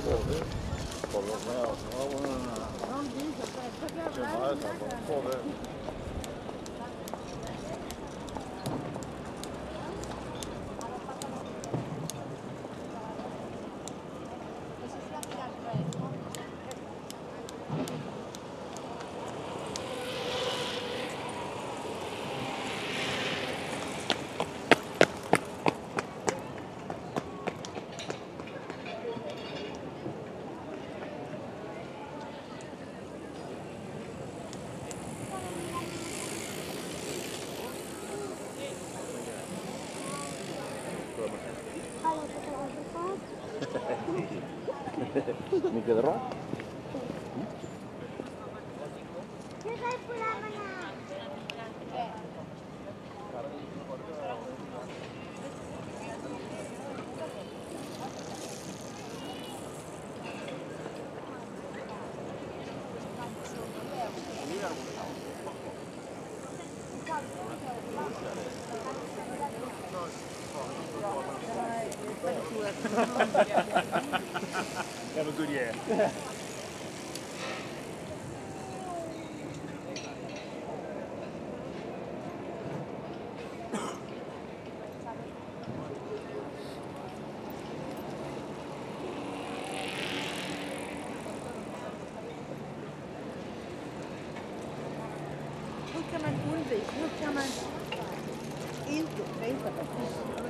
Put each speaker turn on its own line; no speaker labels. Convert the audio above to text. Por los lados. Ni ¿Qué
Thank you. Have
a good year. Look at my food, look at my... Into, 30 percent.